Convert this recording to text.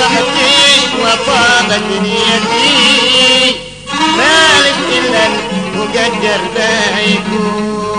فرحتي وطابت نيتي. مالك إلا المقدر ما يكون